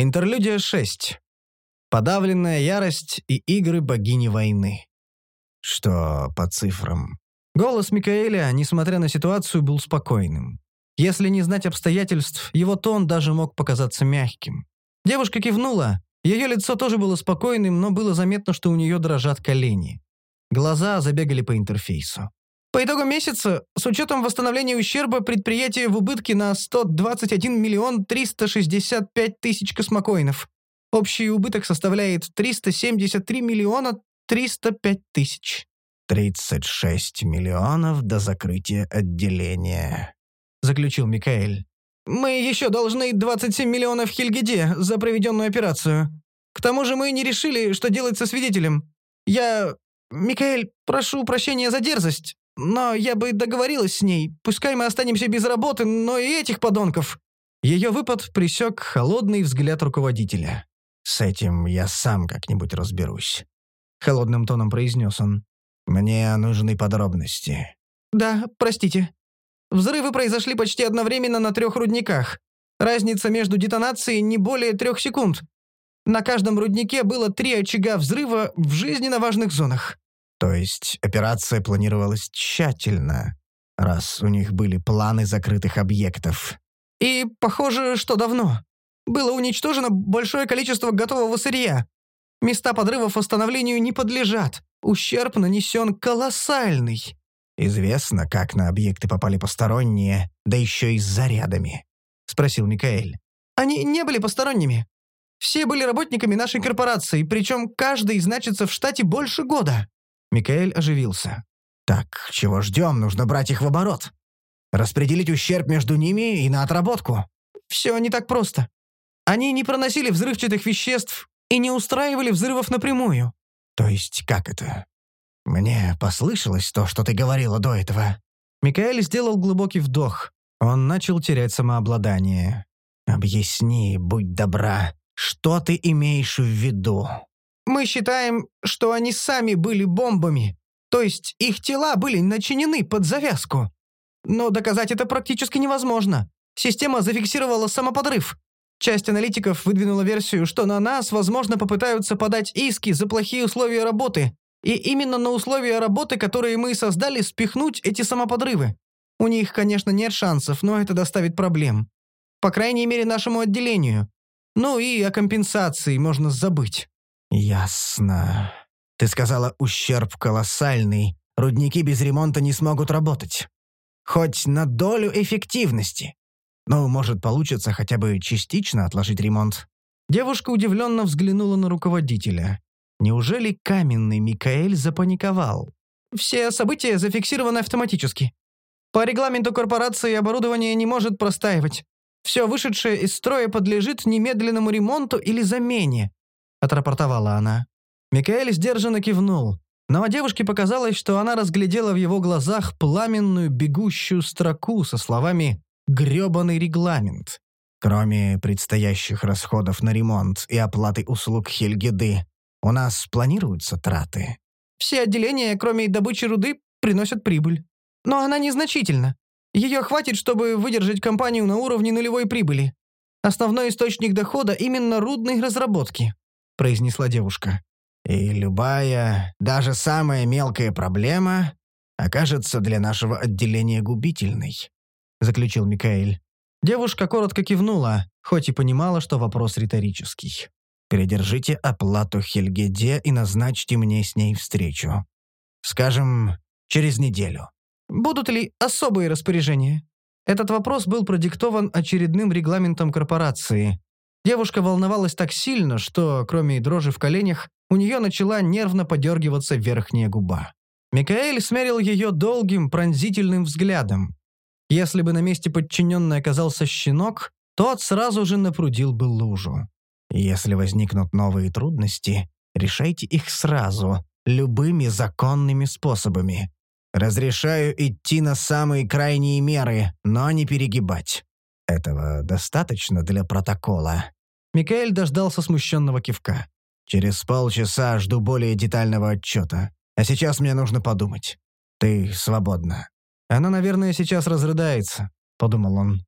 Интерлюдия 6. Подавленная ярость и игры богини войны. Что по цифрам? Голос Микаэля, несмотря на ситуацию, был спокойным. Если не знать обстоятельств, его тон даже мог показаться мягким. Девушка кивнула. Ее лицо тоже было спокойным, но было заметно, что у нее дрожат колени. Глаза забегали по интерфейсу. По итогу месяца, с учетом восстановления ущерба, предприятие в убытке на 121 миллион 365 тысяч космокоинов. Общий убыток составляет 373 миллиона 305 тысяч. 36 миллионов до закрытия отделения», — заключил Микаэль. «Мы еще должны 27 миллионов Хильгеде за проведенную операцию. К тому же мы не решили, что делать со свидетелем. Я... Микаэль, прошу прощения за дерзость, но я бы договорилась с ней. Пускай мы останемся без работы, но и этих подонков». Ее выпад присек холодный взгляд руководителя. «С этим я сам как-нибудь разберусь», — холодным тоном произнес он. «Мне нужны подробности». «Да, простите. Взрывы произошли почти одновременно на трех рудниках. Разница между детонацией не более трех секунд. На каждом руднике было три очага взрыва в жизненно важных зонах». «То есть операция планировалась тщательно, раз у них были планы закрытых объектов?» «И похоже, что давно. Было уничтожено большое количество готового сырья. Места подрывов восстановлению не подлежат. Ущерб нанесен колоссальный. «Известно, как на объекты попали посторонние, да еще и с зарядами?» — спросил Микаэль. «Они не были посторонними. Все были работниками нашей корпорации, причем каждый значится в штате больше года». Микаэль оживился. «Так, чего ждем? Нужно брать их в оборот. Распределить ущерб между ними и на отработку». «Все не так просто. Они не проносили взрывчатых веществ и не устраивали взрывов напрямую. То есть как это? Мне послышалось то, что ты говорила до этого. Микаэль сделал глубокий вдох. Он начал терять самообладание. «Объясни, будь добра, что ты имеешь в виду?» «Мы считаем, что они сами были бомбами. То есть их тела были начинены под завязку. Но доказать это практически невозможно. Система зафиксировала самоподрыв. Часть аналитиков выдвинула версию, что на нас, возможно, попытаются подать иски за плохие условия работы, и именно на условия работы, которые мы создали, спихнуть эти самоподрывы. У них, конечно, нет шансов, но это доставит проблем. По крайней мере, нашему отделению. Ну и о компенсации можно забыть». «Ясно. Ты сказала, ущерб колоссальный. Рудники без ремонта не смогут работать. Хоть на долю эффективности. Но, может, получится хотя бы частично отложить ремонт». Девушка удивленно взглянула на руководителя. Неужели каменный Микаэль запаниковал? «Все события зафиксированы автоматически. По регламенту корпорации оборудование не может простаивать. Все вышедшее из строя подлежит немедленному ремонту или замене», — отрапортовала она. Микаэль сдержанно кивнул, но девушке показалось, что она разглядела в его глазах пламенную бегущую строку со словами грёбаный регламент. Кроме предстоящих расходов на ремонт и оплаты услуг Хельгеды, у нас планируются траты. Все отделения, кроме добычи руды, приносят прибыль. Но она незначительна. Ее хватит, чтобы выдержать компанию на уровне нулевой прибыли. Основной источник дохода именно рудной разработки», — произнесла девушка. «И любая, даже самая мелкая проблема окажется для нашего отделения губительной. — заключил Микаэль. Девушка коротко кивнула, хоть и понимала, что вопрос риторический. «Передержите оплату Хельгеде и назначьте мне с ней встречу. Скажем, через неделю». «Будут ли особые распоряжения?» Этот вопрос был продиктован очередным регламентом корпорации. Девушка волновалась так сильно, что, кроме дрожи в коленях, у нее начала нервно подергиваться верхняя губа. Микаэль смерил ее долгим, пронзительным взглядом. Если бы на месте подчиненной оказался щенок, тот сразу же напрудил бы лужу. Если возникнут новые трудности, решайте их сразу, любыми законными способами. Разрешаю идти на самые крайние меры, но не перегибать. Этого достаточно для протокола. Микаэль дождался смущенного кивка. Через полчаса жду более детального отчета. А сейчас мне нужно подумать. Ты свободна. Она, наверное, сейчас разрыдается», — подумал он.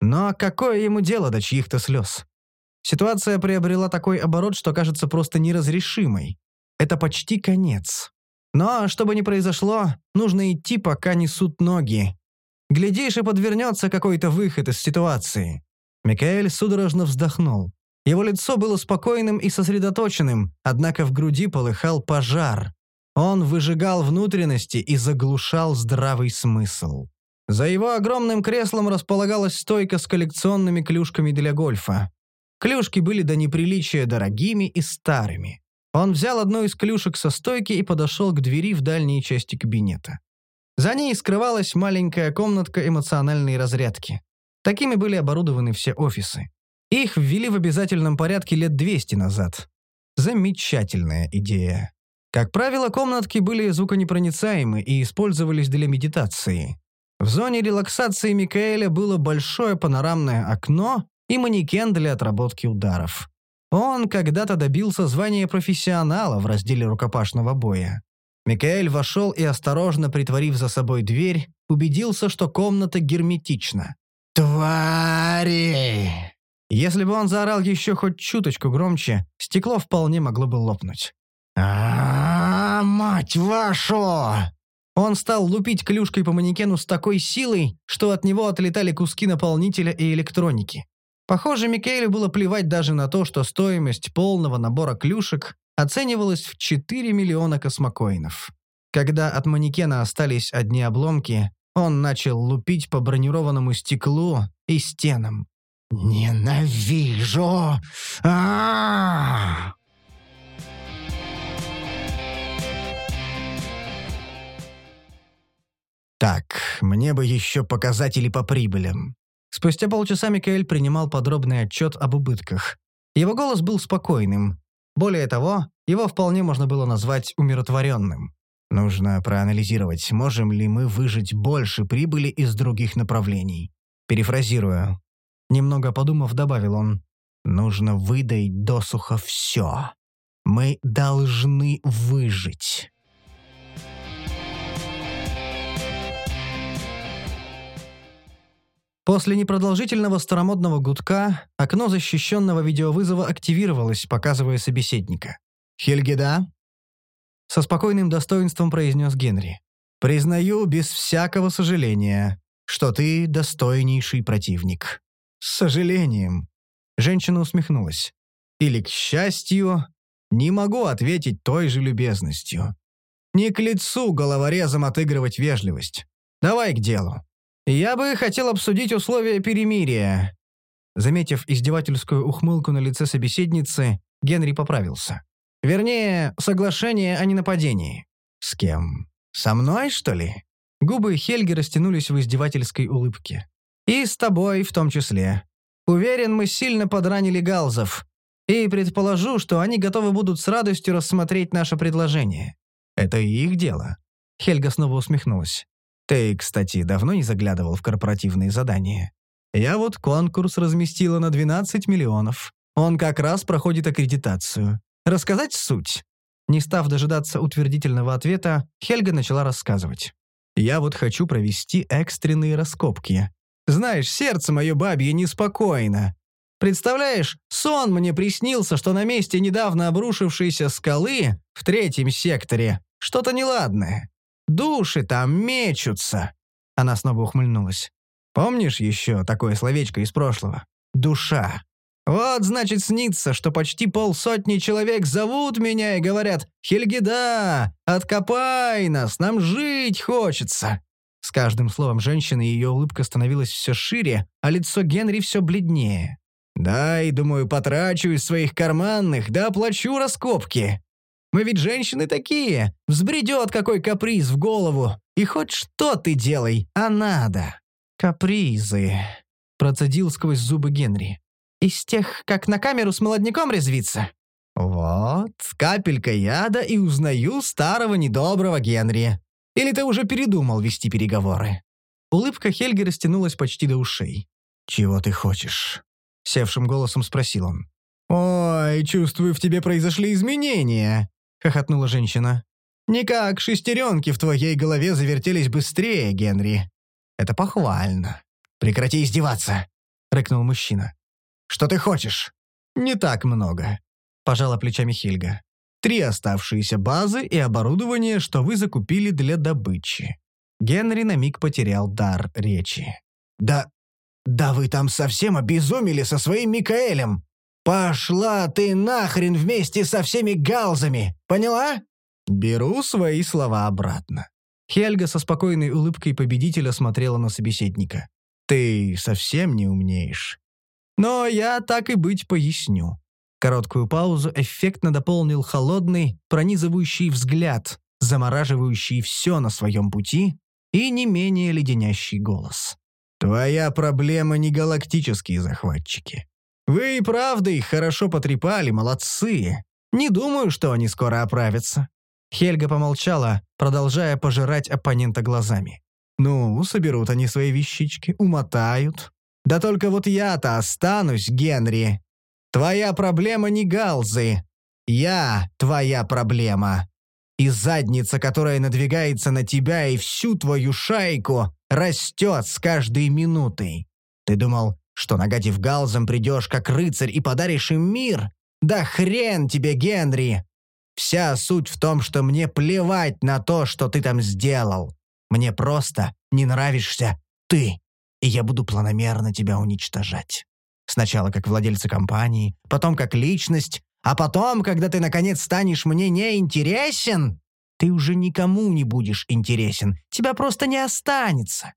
«Но какое ему дело до чьих-то слез? Ситуация приобрела такой оборот, что кажется просто неразрешимой. Это почти конец. Но, что бы ни произошло, нужно идти, пока несут ноги. Глядишь, и подвернется какой-то выход из ситуации. Микаэль судорожно вздохнул. Его лицо было спокойным и сосредоточенным, однако в груди полыхал пожар. Он выжигал внутренности и заглушал здравый смысл. За его огромным креслом располагалась стойка с коллекционными клюшками для гольфа. Клюшки были до неприличия дорогими и старыми. Он взял одну из клюшек со стойки и подошел к двери в дальней части кабинета. За ней скрывалась маленькая комнатка эмоциональной разрядки. Такими были оборудованы все офисы. Их ввели в обязательном порядке лет 200 назад. Замечательная идея. Как правило, комнатки были звуконепроницаемы и использовались для медитации. В зоне релаксации Микаэля было большое панорамное окно и манекен для отработки ударов. Он когда-то добился звания профессионала в разделе рукопашного боя. Микаэль вошел и, осторожно притворив за собой дверь, убедился, что комната герметична. «Твари!» Если бы он заорал еще хоть чуточку громче, стекло вполне могло бы лопнуть. а, -а, -а мать вашу!» Он стал лупить клюшкой по манекену с такой силой, что от него отлетали куски наполнителя и электроники. Похоже, Микаэлю было плевать даже на то, что стоимость полного набора клюшек оценивалась в 4 миллиона космокоинов. Когда от манекена остались одни обломки, он начал лупить по бронированному стеклу и стенам. «Ненавижу! а, -а, -а Так, мне бы еще показатели по прибылям. Спустя полчаса Микаэль принимал подробный отчет об убытках. Его голос был спокойным. Более того, его вполне можно было назвать умиротворенным. Нужно проанализировать, можем ли мы выжить больше прибыли из других направлений. Перефразирую. Немного подумав, добавил он. Нужно выдать досуха все. Мы должны выжить. После непродолжительного старомодного гудка окно защищенного видеовызова активировалось, показывая собеседника. «Хельгеда?» Со спокойным достоинством произнес Генри. «Признаю без всякого сожаления, что ты достойнейший противник». «С сожалением». Женщина усмехнулась. «Или, к счастью, не могу ответить той же любезностью. Не к лицу головорезом отыгрывать вежливость. Давай к делу. «Я бы хотел обсудить условия перемирия». Заметив издевательскую ухмылку на лице собеседницы, Генри поправился. «Вернее, соглашение о ненападении». «С кем? Со мной, что ли?» Губы Хельги растянулись в издевательской улыбке. «И с тобой в том числе. Уверен, мы сильно подранили галзов. И предположу, что они готовы будут с радостью рассмотреть наше предложение. Это их дело». Хельга снова усмехнулась. Ты, кстати, давно не заглядывал в корпоративные задания? Я вот конкурс разместила на 12 миллионов. Он как раз проходит аккредитацию. Рассказать суть?» Не став дожидаться утвердительного ответа, Хельга начала рассказывать. «Я вот хочу провести экстренные раскопки. Знаешь, сердце мое бабье неспокойно. Представляешь, сон мне приснился, что на месте недавно обрушившейся скалы в третьем секторе что-то неладное. Души там мечутся!» Она снова ухмыльнулась. «Помнишь еще такое словечко из прошлого? Душа. Вот, значит, снится, что почти полсотни человек зовут меня и говорят «Хельгида, откопай нас, нам жить хочется!» С каждым словом женщины ее улыбка становилась все шире, а лицо Генри все бледнее. «Да, и, думаю, потрачу из своих карманных, да оплачу раскопки. Мы ведь женщины такие. Взбредет какой каприз в голову. И хоть что ты делай, а надо. Капризы. Процедил сквозь зубы Генри. Из тех, как на камеру с молодняком резвиться. Вот, капелька яда и узнаю старого недоброго Генри. Или ты уже передумал вести переговоры? Улыбка Хельги растянулась почти до ушей. «Чего ты хочешь?» — севшим голосом спросил он. «Ой, чувствую, в тебе произошли изменения хохотнула женщина. «Никак шестеренки в твоей голове завертелись быстрее, Генри. Это похвально. Прекрати издеваться!» — рыкнул мужчина. «Что ты хочешь?» «Не так много», — пожала плечами Хильга. «Три оставшиеся базы и оборудование, что вы закупили для добычи». Генри на миг потерял дар речи. «Да... да вы там совсем обезумели со своим Микаэлем! Пошла ты нахрен вместе со всеми галзами, поняла?» «Беру свои слова обратно». Хельга со спокойной улыбкой победителя смотрела на собеседника. «Ты совсем не умнеешь. Но я так и быть поясню». Короткую паузу эффектно дополнил холодный, пронизывающий взгляд, замораживающий все на своем пути и не менее леденящий голос. «Твоя проблема не галактические захватчики. Вы и правда их хорошо потрепали, молодцы. Не думаю, что они скоро оправятся». Хельга помолчала, продолжая пожирать оппонента глазами. «Ну, соберут они свои вещички, умотают. Да только вот я-то останусь, Генри. Твоя проблема не галзы. Я твоя проблема. И задница, которая надвигается на тебя и всю твою шайку, растет с каждой минутой. Ты думал, что, нагадив галзам, придешь как рыцарь и подаришь им мир? Да хрен тебе, Генри! Вся суть в том, что мне плевать на то, что ты там сделал. Мне просто не нравишься ты, и я буду планомерно тебя уничтожать. Сначала как владельца компании, потом как личность, а потом, когда ты наконец станешь мне неинтересен, ты уже никому не будешь интересен, тебя просто не останется.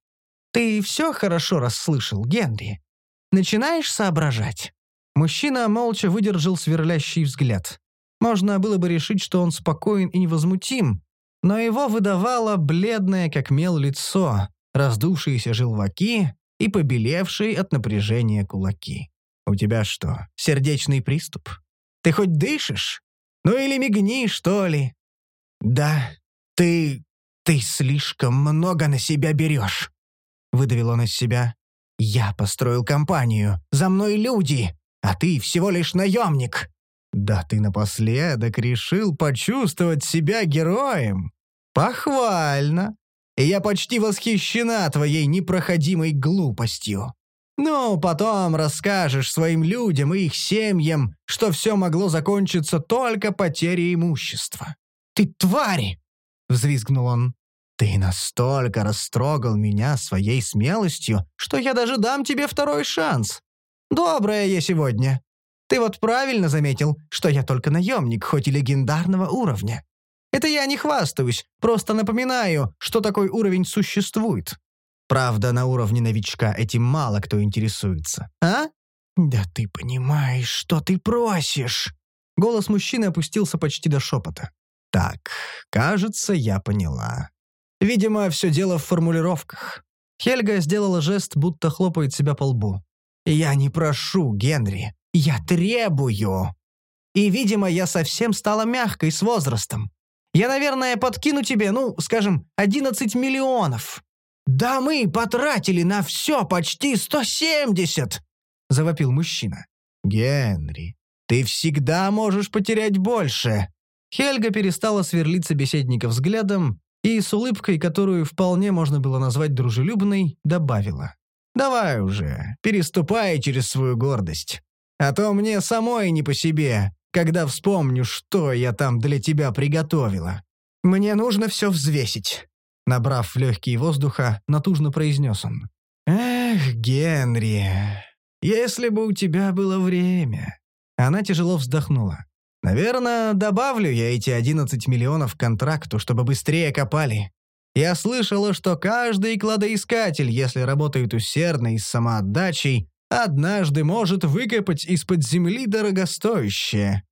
Ты все хорошо расслышал, Генри? Начинаешь соображать?» Мужчина молча выдержал сверлящий взгляд. Можно было бы решить, что он спокоен и невозмутим, но его выдавало бледное, как мел, лицо, раздувшиеся желваки и побелевшие от напряжения кулаки. «У тебя что, сердечный приступ? Ты хоть дышишь? Ну или мигни, что ли?» «Да, ты... ты слишком много на себя берешь», — выдавил он из себя. «Я построил компанию, за мной люди, а ты всего лишь наемник. Да ты напоследок решил почувствовать себя героем. Похвально. Я почти восхищена твоей непроходимой глупостью. Ну, потом расскажешь своим людям и их семьям, что все могло закончиться только потерей имущества. «Ты тварь!» — взвизгнул он. «Ты настолько растрогал меня своей смелостью, что я даже дам тебе второй шанс. Добрая я сегодня. Ты вот правильно заметил, что я только наемник, хоть и легендарного уровня. Это я не хвастаюсь, просто напоминаю, что такой уровень существует. Правда, на уровне новичка этим мало кто интересуется. А? Да ты понимаешь, что ты просишь. Голос мужчины опустился почти до шепота. Так, кажется, я поняла. Видимо, все дело в формулировках. Хельга сделала жест, будто хлопает себя по лбу. «Я не прошу, Генри. Я требую. И, видимо, я совсем стала мягкой с возрастом. Я, наверное, подкину тебе, ну, скажем, 11 миллионов. Да мы потратили на все почти 170, завопил мужчина. Генри, ты всегда можешь потерять больше. Хельга перестала сверлить собеседника взглядом и с улыбкой, которую вполне можно было назвать дружелюбной, добавила. «Давай уже, переступай через свою гордость. А то мне самой не по себе, когда вспомню, что я там для тебя приготовила. Мне нужно все взвесить». Набрав легкие воздуха, натужно произнес он. «Эх, Генри, если бы у тебя было время». Она тяжело вздохнула. «Наверное, добавлю я эти 11 миллионов к контракту, чтобы быстрее копали. Я слышала, что каждый кладоискатель, если работает усердно и с самоотдачей, однажды может выкопать из-под земли дорогостоящее.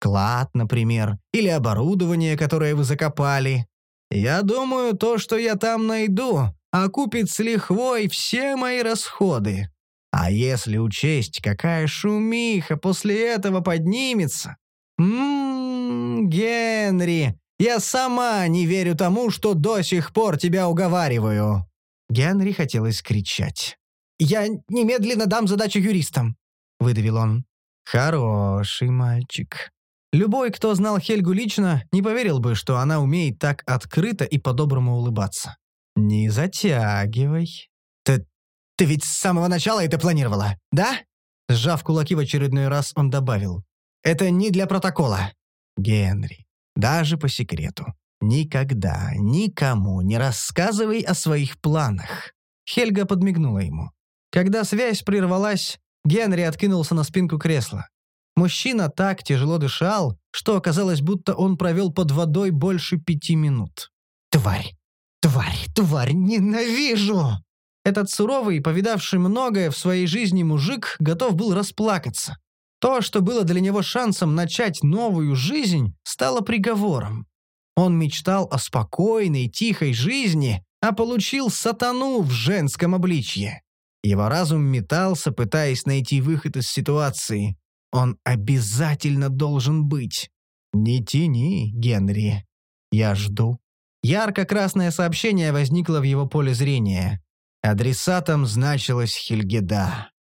Клад, например, или оборудование, которое вы закопали. Я думаю, то, что я там найду, окупит с лихвой все мои расходы. А если учесть, какая шумиха после этого поднимется... Ммм, Генри, я сама не верю тому, что до сих пор тебя уговариваю. Генри хотелось кричать. «Я немедленно дам задачу юристам», — выдавил он. «Хороший мальчик». Любой, кто знал Хельгу лично, не поверил бы, что она умеет так открыто и по-доброму улыбаться. «Не затягивай». «Ты... ты ведь с самого начала это планировала, да?» Сжав кулаки в очередной раз, он добавил. «Это не для протокола». «Генри, даже по секрету, никогда никому не рассказывай о своих планах». Хельга подмигнула ему. Когда связь прервалась, Генри откинулся на спинку кресла. Мужчина так тяжело дышал, что оказалось, будто он провел под водой больше пяти минут. «Тварь! Тварь! Тварь! Ненавижу!» Этот суровый, повидавший многое в своей жизни мужик, готов был расплакаться. То, что было для него шансом начать новую жизнь, стало приговором. Он мечтал о спокойной, тихой жизни, а получил сатану в женском обличье. Его разум метался, пытаясь найти выход из ситуации. Он обязательно должен быть. «Не тяни, Генри. Я жду». Ярко-красное сообщение возникло в его поле зрения. Адресатом значилась Хельгеда.